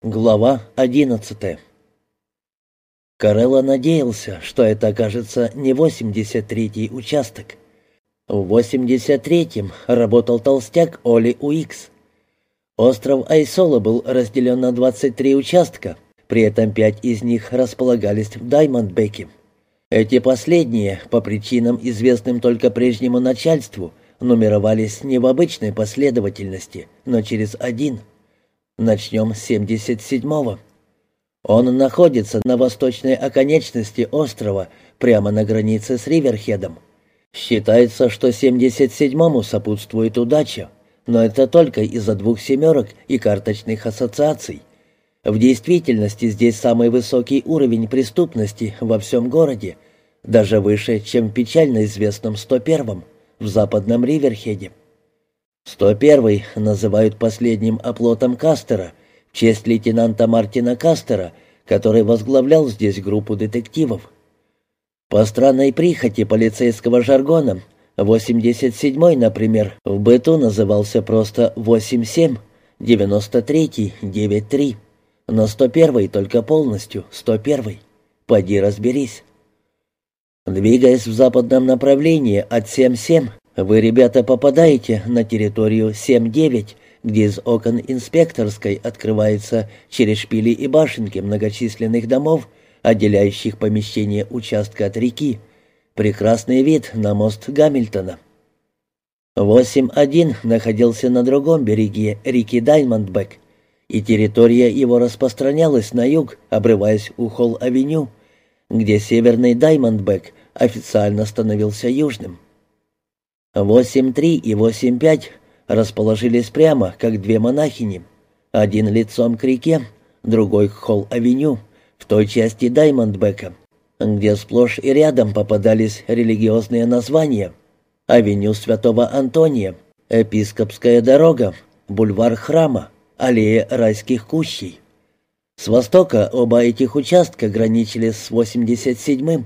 Глава одиннадцатая Карелла надеялся, что это окажется не 83-й участок. В 83-м работал толстяк Оли Уикс. Остров Айсола был разделен на 23 участка, при этом пять из них располагались в Даймондбеке. Эти последние, по причинам, известным только прежнему начальству, нумеровались не в обычной последовательности, но через один – Начнем с 77-го. Он находится на восточной оконечности острова, прямо на границе с Риверхедом. Считается, что 77-му сопутствует удача, но это только из-за двух семерок и карточных ассоциаций. В действительности здесь самый высокий уровень преступности во всем городе, даже выше, чем в печально известном 101-м, в западном Риверхеде. 101-й называют последним оплотом Кастера в честь лейтенанта Мартина Кастера, который возглавлял здесь группу детективов. По странной прихоти полицейского жаргона 87-й, например, в быту назывался просто 87, 93-й 93, но 101-й только полностью 101-й. Поди разберись. Двигаясь в западном направлении от 77 вы, ребята, попадаете на территорию 7-9, где из окон инспекторской открывается через шпили и башенки многочисленных домов, отделяющих помещение участка от реки. Прекрасный вид на мост Гамильтона. 8-1 находился на другом береге реки Даймондбек, и территория его распространялась на юг, обрываясь у Холл-авеню, где северный Даймондбек официально становился южным. 8-3 и 8-5 расположились прямо, как две монахини. Один лицом к реке, другой к Холл-авеню, в той части Даймондбека, где сплошь и рядом попадались религиозные названия. Авеню Святого Антония, Епископская дорога, бульвар Храма, аллея райских кущей. С востока оба этих участка граничили с 87-м,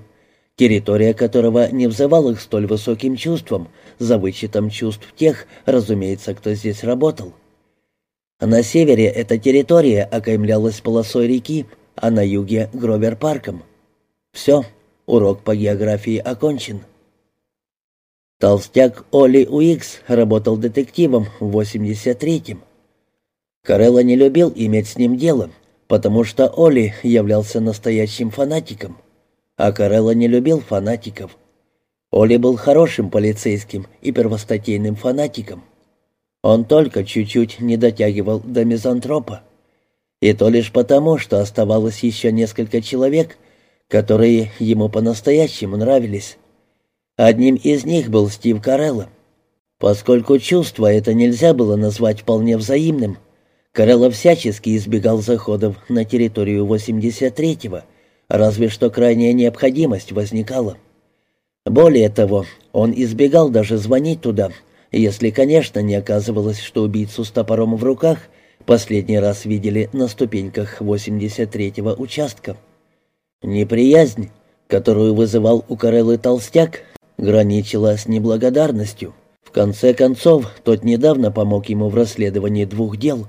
территория которого не взывала их столь высоким чувством, за вычетом чувств тех, разумеется, кто здесь работал. На севере эта территория окаймлялась полосой реки, а на юге — Гровер-парком. Все, урок по географии окончен. Толстяк Оли Уикс работал детективом в 83-м. Карелла не любил иметь с ним дело, потому что Оли являлся настоящим фанатиком — а Карелла не любил фанатиков. Оли был хорошим полицейским и первостатейным фанатиком. Он только чуть-чуть не дотягивал до мизантропа. И то лишь потому, что оставалось еще несколько человек, которые ему по-настоящему нравились. Одним из них был Стив Карелла. Поскольку чувство это нельзя было назвать вполне взаимным, Карелла всячески избегал заходов на территорию 83-го, разве что крайняя необходимость возникала. Более того, он избегал даже звонить туда, если, конечно, не оказывалось, что убийцу с топором в руках последний раз видели на ступеньках 83-го участка. Неприязнь, которую вызывал у Кареллы толстяк, граничила с неблагодарностью. В конце концов, тот недавно помог ему в расследовании двух дел.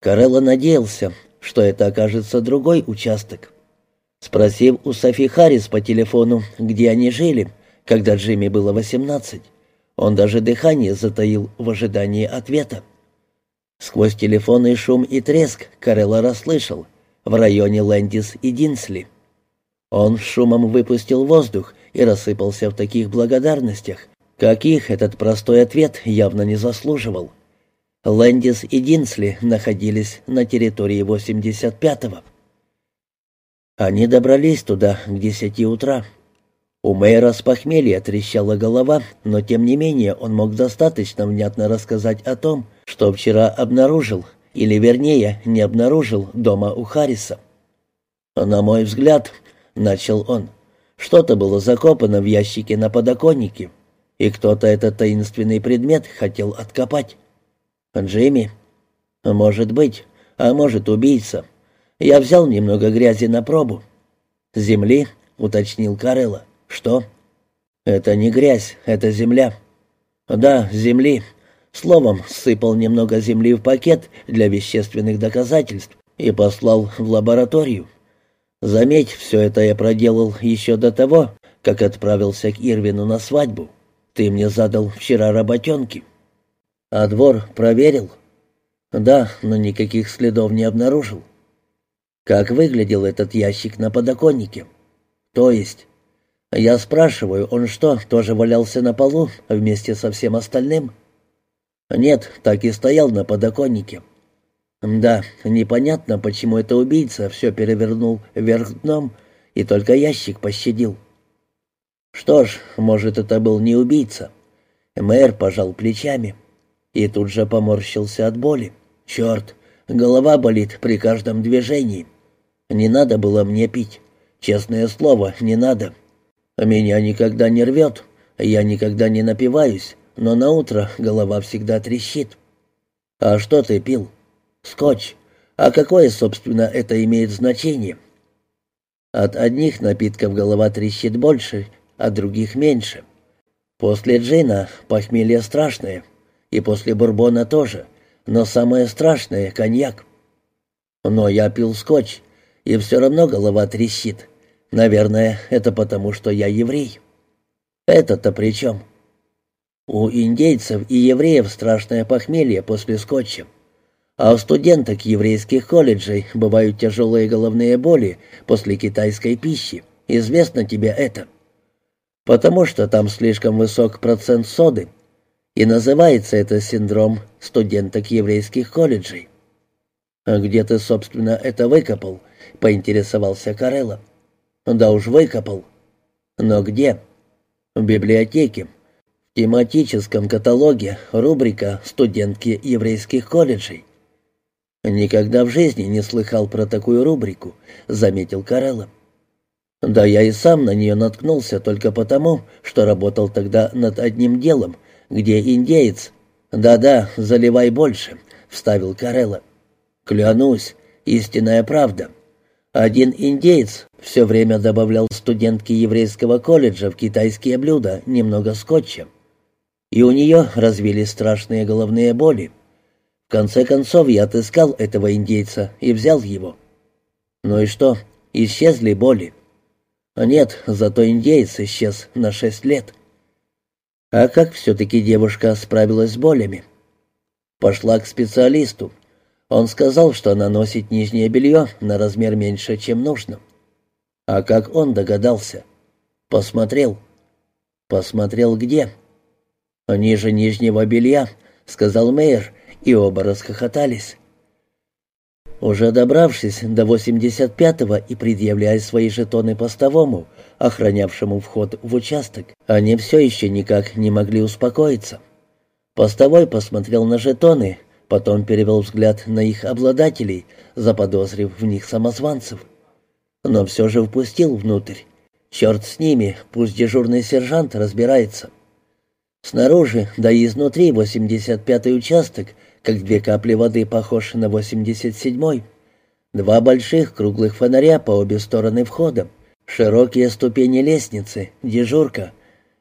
Карелла надеялся, что это окажется другой участок. Спросив у Софи Харрис по телефону, где они жили, когда Джимми было восемнадцать, он даже дыхание затаил в ожидании ответа. Сквозь телефонный шум и треск Карелла расслышал в районе Лэндис и Динсли. Он шумом выпустил воздух и рассыпался в таких благодарностях, каких этот простой ответ явно не заслуживал. Лэндис и Динсли находились на территории 85-го. Они добрались туда к десяти утра. У мэра с похмелья трещала голова, но тем не менее он мог достаточно внятно рассказать о том, что вчера обнаружил, или вернее, не обнаружил дома у Харриса. «На мой взгляд», — начал он, — «что-то было закопано в ящике на подоконнике, и кто-то этот таинственный предмет хотел откопать». «Джимми?» «Может быть, а может, убийца. Я взял немного грязи на пробу. Земли, уточнил Карелла. Что? Это не грязь, это земля. Да, земли. Словом, сыпал немного земли в пакет для вещественных доказательств и послал в лабораторию. Заметь, все это я проделал еще до того, как отправился к Ирвину на свадьбу. Ты мне задал вчера работенки. А двор проверил? Да, но никаких следов не обнаружил. Как выглядел этот ящик на подоконнике? То есть? Я спрашиваю, он что, тоже валялся на полу вместе со всем остальным? Нет, так и стоял на подоконнике. Да, непонятно, почему это убийца все перевернул вверх дном и только ящик пощадил. Что ж, может, это был не убийца. Мэр пожал плечами и тут же поморщился от боли. Черт, голова болит при каждом движении. Не надо было мне пить. Честное слово, не надо. Меня никогда не рвет, я никогда не напиваюсь, но на утро голова всегда трещит. А что ты пил? Скотч. А какое, собственно, это имеет значение? От одних напитков голова трещит больше, от других меньше. После джина похмелье страшное, и после бурбона тоже, но самое страшное — коньяк. Но я пил скотч, и все равно голова трещит. Наверное, это потому, что я еврей. Это-то при чем? У индейцев и евреев страшное похмелье после скотча. А у студенток еврейских колледжей бывают тяжелые головные боли после китайской пищи. Известно тебе это? Потому что там слишком высок процент соды. И называется это синдром студенток еврейских колледжей. «А где ты, собственно, это выкопал?» — поинтересовался Карелла. «Да уж выкопал». «Но где?» «В библиотеке. В тематическом каталоге рубрика «Студентки еврейских колледжей». «Никогда в жизни не слыхал про такую рубрику», — заметил Карелла. «Да я и сам на нее наткнулся только потому, что работал тогда над одним делом, где индеец...» «Да-да, заливай больше», — вставил Карелла. «Клянусь, истинная правда. Один индеец все время добавлял студентке еврейского колледжа в китайские блюда немного скотча. И у нее развились страшные головные боли. В конце концов я отыскал этого индейца и взял его. Ну и что, исчезли боли? Нет, зато индейец исчез на шесть лет. А как все-таки девушка справилась с болями? Пошла к специалисту. Он сказал, что она носит нижнее белье на размер меньше, чем нужно. А как он догадался? Посмотрел. Посмотрел где? Ниже нижнего белья, сказал Мейер, и оба расхохотались. Уже добравшись до 85-го и предъявляя свои жетоны постовому, охранявшему вход в участок, они все еще никак не могли успокоиться. Постовой посмотрел на жетоны, потом перевел взгляд на их обладателей, заподозрив в них самозванцев. Но все же впустил внутрь. Черт с ними, пусть дежурный сержант разбирается. Снаружи, да и изнутри 85-й участок — как две капли воды похож на 87-й. Два больших круглых фонаря по обе стороны входа, широкие ступени лестницы, дежурка,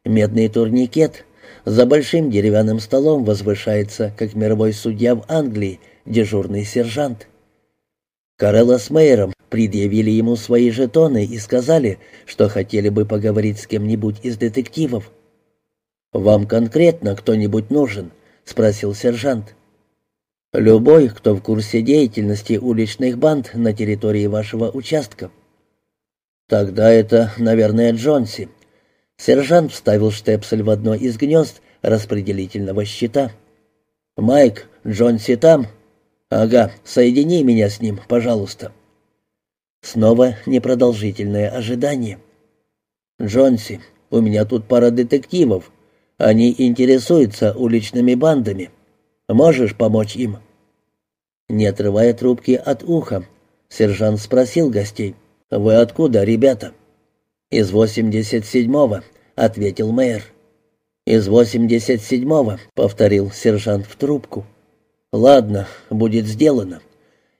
медный турникет. За большим деревянным столом возвышается, как мировой судья в Англии, дежурный сержант. Карелла с Мейером предъявили ему свои жетоны и сказали, что хотели бы поговорить с кем-нибудь из детективов. «Вам конкретно кто-нибудь нужен?» — спросил сержант. Любой, кто в курсе деятельности уличных банд на территории вашего участка. Тогда это, наверное, Джонси. Сержант вставил штепсель в одно из гнезд распределительного щита. «Майк, Джонси там?» «Ага, соедини меня с ним, пожалуйста». Снова непродолжительное ожидание. «Джонси, у меня тут пара детективов. Они интересуются уличными бандами. Можешь помочь им?» Не отрывая трубки от уха, сержант спросил гостей. «Вы откуда, ребята?» «Из 87-го», — ответил мэр. «Из 87-го», — повторил сержант в трубку. «Ладно, будет сделано».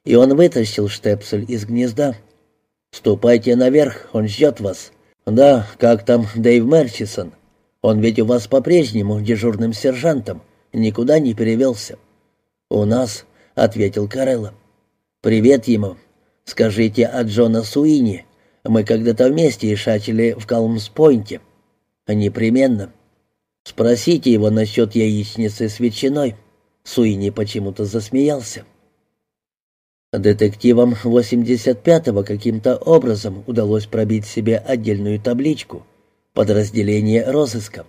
И он вытащил штепсель из гнезда. «Ступайте наверх, он ждет вас». «Да, как там Дэйв Мерчисон? Он ведь у вас по-прежнему дежурным сержантом никуда не перевелся». «У нас», — ответил Карелла. «Привет ему. Скажите от Джона Суини. Мы когда-то вместе ишачили в Калмс-Пойнте». «Непременно. Спросите его насчет яичницы с ветчиной». Суини почему-то засмеялся. Детективам 85-го каким-то образом удалось пробить себе отдельную табличку «Подразделение розыска»,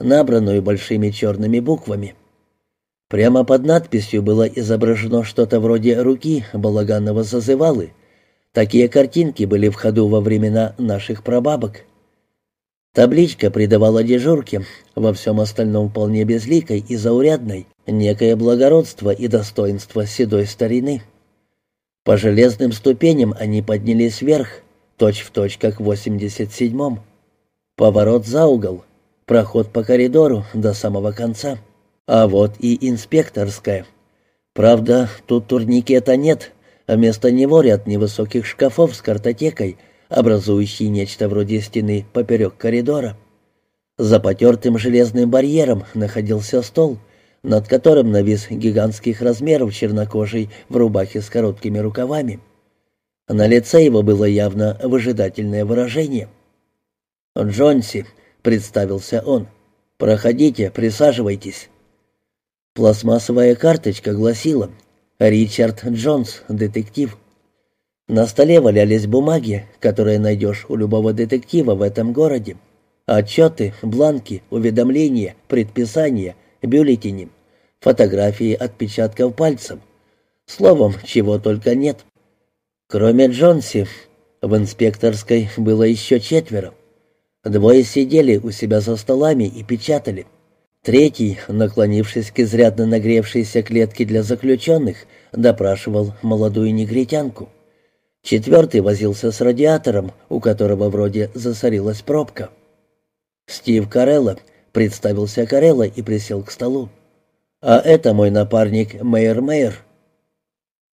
набранную большими черными буквами. Прямо под надписью было изображено что-то вроде руки балаганного зазывалы. Такие картинки были в ходу во времена наших прабабок. Табличка придавала дежурке, во всем остальном вполне безликой и заурядной, некое благородство и достоинство седой старины. По железным ступеням они поднялись вверх, точь-в-точь, точь, как в 87-м. Поворот за угол, проход по коридору до самого конца. А вот и инспекторская. Правда, тут турникета нет, а вместо него ряд невысоких шкафов с картотекой, образующий нечто вроде стены поперек коридора. За потертым железным барьером находился стол — над которым навис гигантских размеров чернокожий в рубахе с короткими рукавами. На лице его было явно выжидательное выражение. «Джонси», — представился он, — «проходите, присаживайтесь». Пластмассовая карточка гласила «Ричард Джонс, детектив». На столе валялись бумаги, которые найдешь у любого детектива в этом городе. Отчеты, бланки, уведомления, предписания, бюллетени, фотографии отпечатков пальцев. Словом, чего только нет. Кроме Джонси, в инспекторской было еще четверо. Двое сидели у себя за столами и печатали. Третий, наклонившись к изрядно нагревшейся клетке для заключенных, допрашивал молодую негритянку. Четвертый возился с радиатором, у которого вроде засорилась пробка. Стив Карелло Представился Карелла и присел к столу. «А это мой напарник Мэйр Мэйр».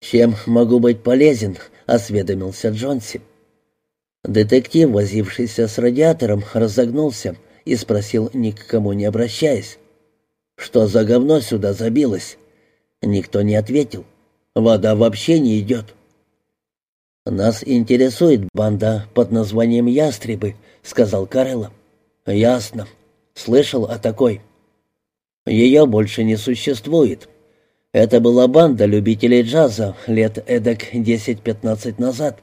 «Чем могу быть полезен?» — осведомился Джонси. Детектив, возившийся с радиатором, разогнулся и спросил, ни кому не обращаясь. «Что за говно сюда забилось?» Никто не ответил. «Вода вообще не идет». «Нас интересует банда под названием «Ястребы», — сказал Карелла. «Ясно. Слышал о такой? Ее больше не существует. Это была банда любителей джаза лет эдак 10-15 назад.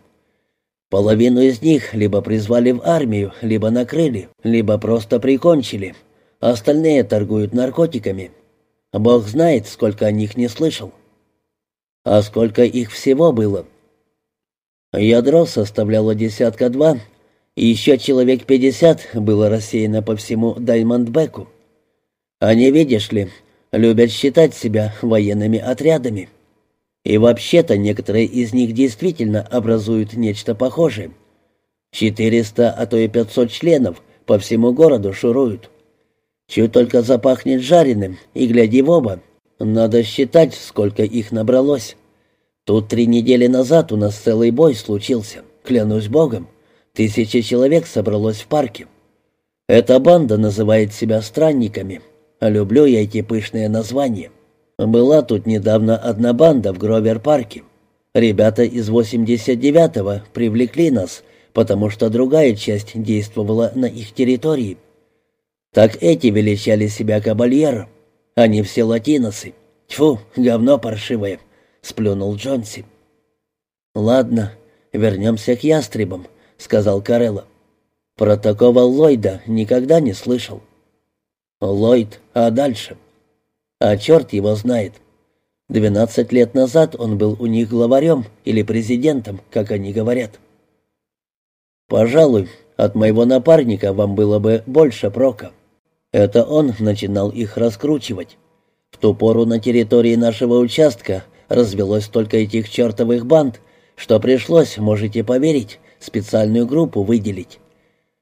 Половину из них либо призвали в армию, либо накрыли, либо просто прикончили. Остальные торгуют наркотиками. Бог знает, сколько о них не слышал. А сколько их всего было? Ядро составляло десятка два, и еще человек пятьдесят было рассеяно по всему Даймондбеку. Они, видишь ли, любят считать себя военными отрядами. И вообще-то некоторые из них действительно образуют нечто похожее. Четыреста, а то и пятьсот членов по всему городу шуруют. Чуть только запахнет жареным, и гляди в оба. Надо считать, сколько их набралось. Тут три недели назад у нас целый бой случился, клянусь богом. Тысячи человек собралось в парке. Эта банда называет себя странниками. Люблю я эти пышные названия. Была тут недавно одна банда в Гровер-парке. Ребята из 89-го привлекли нас, потому что другая часть действовала на их территории. Так эти величали себя кабальеро. Они все латиносы. Тьфу, говно паршивое, сплюнул Джонси. Ладно, вернемся к ястребам. — сказал Карелла. «Про такого Ллойда никогда не слышал». «Ллойд, а дальше?» «А черт его знает. Двенадцать лет назад он был у них главарем или президентом, как они говорят». «Пожалуй, от моего напарника вам было бы больше прока. Это он начинал их раскручивать. В ту пору на территории нашего участка развелось только этих чертовых банд, что пришлось, можете поверить, специальную группу выделить.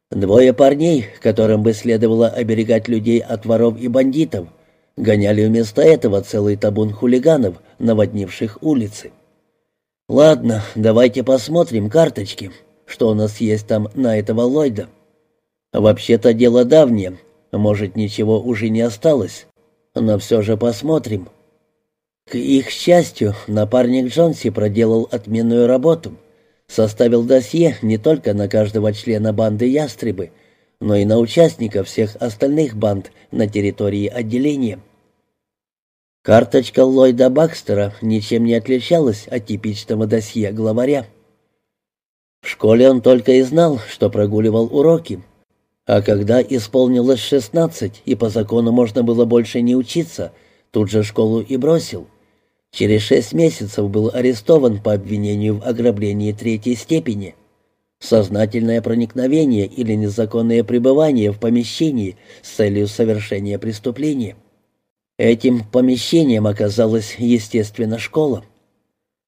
Двое парней, которым бы следовало оберегать людей от воров и бандитов, гоняли вместо этого целый табун хулиганов, наводнивших улицы. «Ладно, давайте посмотрим карточки, что у нас есть там на этого Ллойда. Вообще-то дело давнее, может, ничего уже не осталось, но все же посмотрим». К их счастью, напарник Джонси проделал отменную работу. Составил досье не только на каждого члена банды «Ястребы», но и на участников всех остальных банд на территории отделения. Карточка Ллойда Бакстера ничем не отличалась от типичного досье главаря. В школе он только и знал, что прогуливал уроки, а когда исполнилось шестнадцать и по закону можно было больше не учиться, тут же школу и бросил. Через шесть месяцев был арестован по обвинению в ограблении третьей степени. Сознательное проникновение или незаконное пребывание в помещении с целью совершения преступления. Этим помещением оказалась, естественно, школа.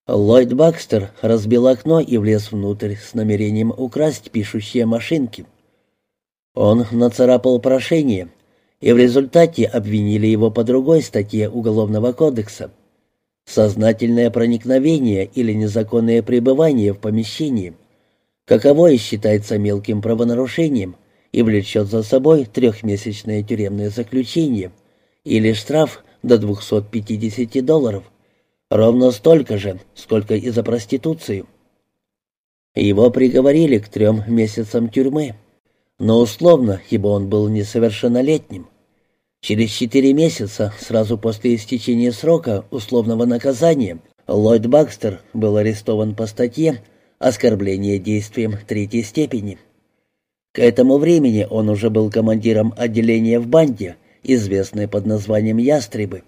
Ллойд Бакстер разбил окно и влез внутрь с намерением украсть пишущие машинки. Он нацарапал прошение, и в результате обвинили его по другой статье Уголовного кодекса. Сознательное проникновение или незаконное пребывание в помещении, каковое считается мелким правонарушением и влечет за собой трехмесячное тюремное заключение или штраф до 250 долларов, ровно столько же, сколько и за проституцию. Его приговорили к трем месяцам тюрьмы но условно, ибо он был несовершеннолетним. Через четыре месяца, сразу после истечения срока условного наказания, Ллойд Бакстер был арестован по статье «Оскорбление действием третьей степени». К этому времени он уже был командиром отделения в банде, известной под названием «Ястребы»,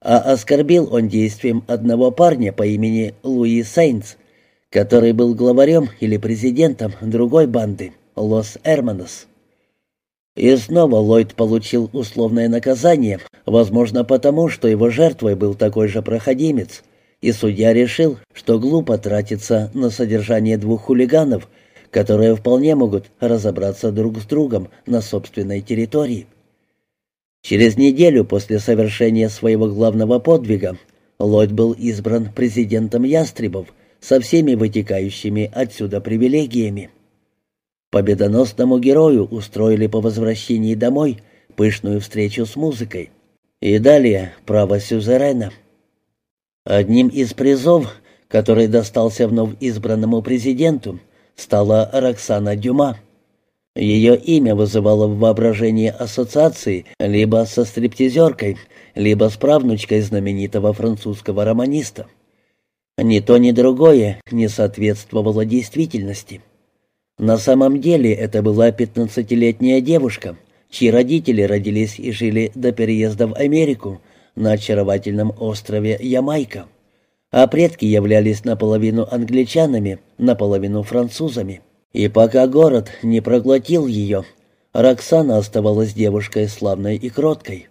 а оскорбил он действием одного парня по имени Луи Сейнс, который был главарем или президентом другой банды. Лос-Эрманос. И снова Ллойд получил условное наказание, возможно потому, что его жертвой был такой же проходимец, и судья решил, что глупо тратиться на содержание двух хулиганов, которые вполне могут разобраться друг с другом на собственной территории. Через неделю после совершения своего главного подвига Ллойд был избран президентом Ястребов со всеми вытекающими отсюда привилегиями. Победоносному герою устроили по возвращении домой пышную встречу с музыкой. И далее право сюзерена. Одним из призов, который достался вновь избранному президенту, стала Роксана Дюма. Ее имя вызывало в воображении ассоциации либо со стриптизеркой, либо с правнучкой знаменитого французского романиста. Ни то, ни другое не соответствовало действительности. На самом деле это была пятнадцатилетняя девушка, чьи родители родились и жили до переезда в Америку на очаровательном острове Ямайка, а предки являлись наполовину англичанами, наполовину французами. И пока город не проглотил ее, Роксана оставалась девушкой славной и кроткой.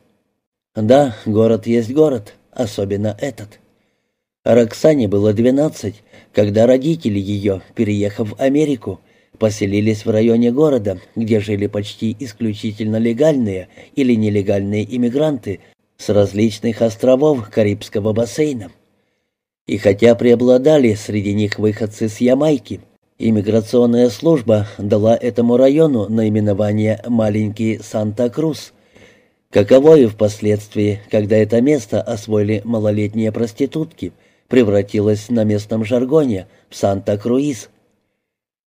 Да, город есть город, особенно этот. Роксане было двенадцать, когда родители ее, переехав в Америку, поселились в районе города, где жили почти исключительно легальные или нелегальные иммигранты с различных островов Карибского бассейна. И хотя преобладали среди них выходцы с Ямайки, иммиграционная служба дала этому району наименование «Маленький Санта-Крус», каково и впоследствии, когда это место освоили малолетние проститутки, превратилось на местном жаргоне в Санта-Круиз –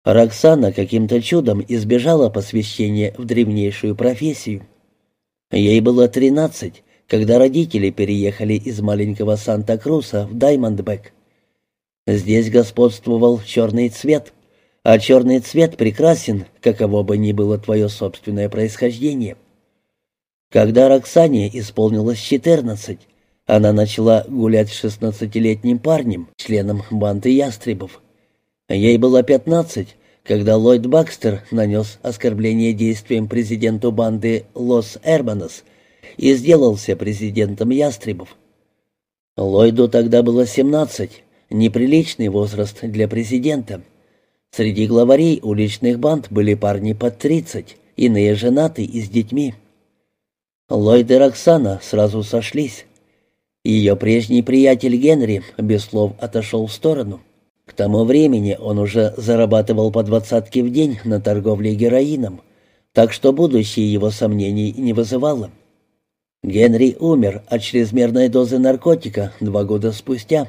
Роксана каким-то чудом избежала посвящения в древнейшую профессию. Ей было тринадцать, когда родители переехали из маленького Санта-Круса в Даймондбек. Здесь господствовал черный цвет, а черный цвет прекрасен, каково бы ни было твое собственное происхождение. Когда Роксане исполнилось четырнадцать, она начала гулять с шестнадцатилетним парнем, членом банды ястребов. Ей было пятнадцать, когда Ллойд Бакстер нанес оскорбление действиям президенту банды Лос Эрбанос и сделался президентом Ястребов. Ллойду тогда было 17, неприличный возраст для президента. Среди главарей уличных банд были парни под 30, иные женаты и с детьми. Ллойд и Роксана сразу сошлись. Ее прежний приятель Генри без слов отошел в сторону. К тому времени он уже зарабатывал по двадцатке в день на торговле героином, так что будущее его сомнений не вызывало. Генри умер от чрезмерной дозы наркотика два года спустя,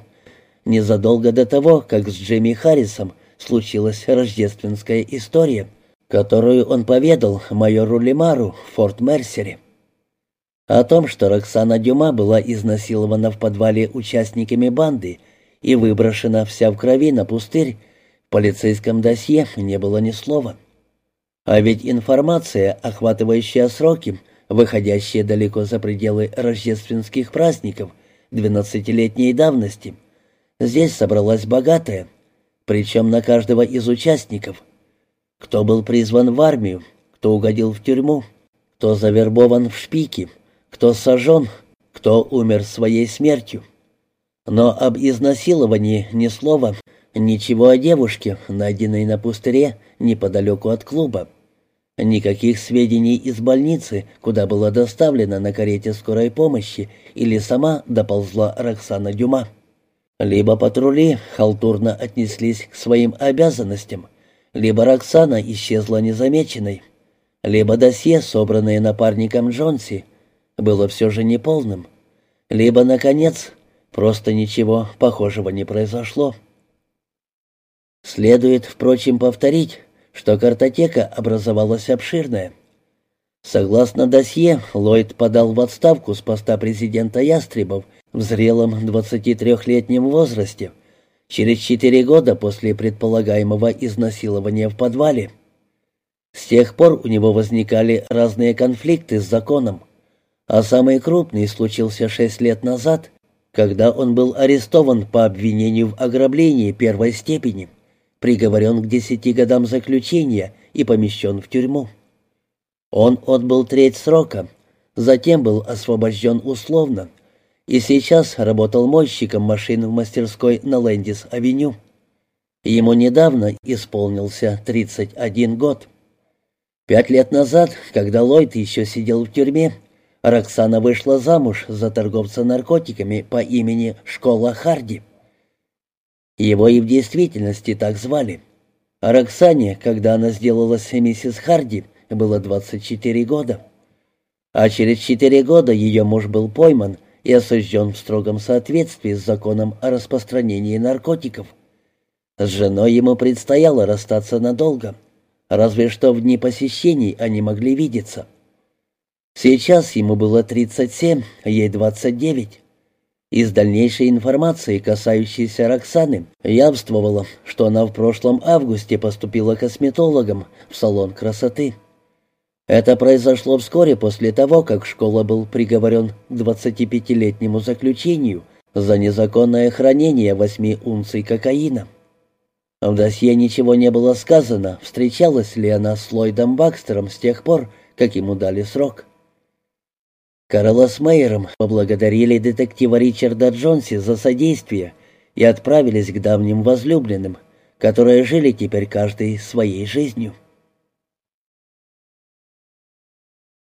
незадолго до того, как с Джимми Харрисом случилась рождественская история, которую он поведал майору Лимару в Форт Мерсере. О том, что Роксана Дюма была изнасилована в подвале участниками банды и выброшена вся в крови на пустырь, в полицейском досье не было ни слова. А ведь информация, охватывающая сроки, выходящие далеко за пределы рождественских праздников, двенадцатилетней давности, здесь собралась богатая, причем на каждого из участников. Кто был призван в армию, кто угодил в тюрьму, кто завербован в шпики — кто сожжен, кто умер своей смертью. Но об изнасиловании ни слова, ничего о девушке, найденной на пустыре неподалеку от клуба. Никаких сведений из больницы, куда была доставлена на карете скорой помощи, или сама доползла Роксана Дюма. Либо патрули халтурно отнеслись к своим обязанностям, либо Роксана исчезла незамеченной, либо досье, собранное напарником Джонси, было все же неполным. Либо, наконец, просто ничего похожего не произошло. Следует, впрочем, повторить, что картотека образовалась обширная. Согласно досье, Ллойд подал в отставку с поста президента Ястребов в зрелом 23-летнем возрасте, через четыре года после предполагаемого изнасилования в подвале. С тех пор у него возникали разные конфликты с законом, а самый крупный случился шесть лет назад, когда он был арестован по обвинению в ограблении первой степени, приговорен к десяти годам заключения и помещен в тюрьму. Он отбыл треть срока, затем был освобожден условно и сейчас работал мойщиком машин в мастерской на Лэндис-авеню. Ему недавно исполнился 31 год. Пять лет назад, когда Ллойд еще сидел в тюрьме, Роксана вышла замуж за торговца наркотиками по имени Школа Харди. Его и в действительности так звали. Роксане, когда она сделалась миссис Харди, было 24 года. А через 4 года ее муж был пойман и осужден в строгом соответствии с законом о распространении наркотиков. С женой ему предстояло расстаться надолго, разве что в дни посещений они могли видеться. Сейчас ему было 37, а ей 29. Из дальнейшей информации, касающейся Роксаны, явствовало, что она в прошлом августе поступила косметологом в салон красоты. Это произошло вскоре после того, как школа был приговорен к 25-летнему заключению за незаконное хранение 8 унций кокаина. В досье ничего не было сказано, встречалась ли она с Ллойдом Бакстером с тех пор, как ему дали срок. Карла с Мейером поблагодарили детектива Ричарда Джонси за содействие и отправились к давним возлюбленным, которые жили теперь каждый своей жизнью.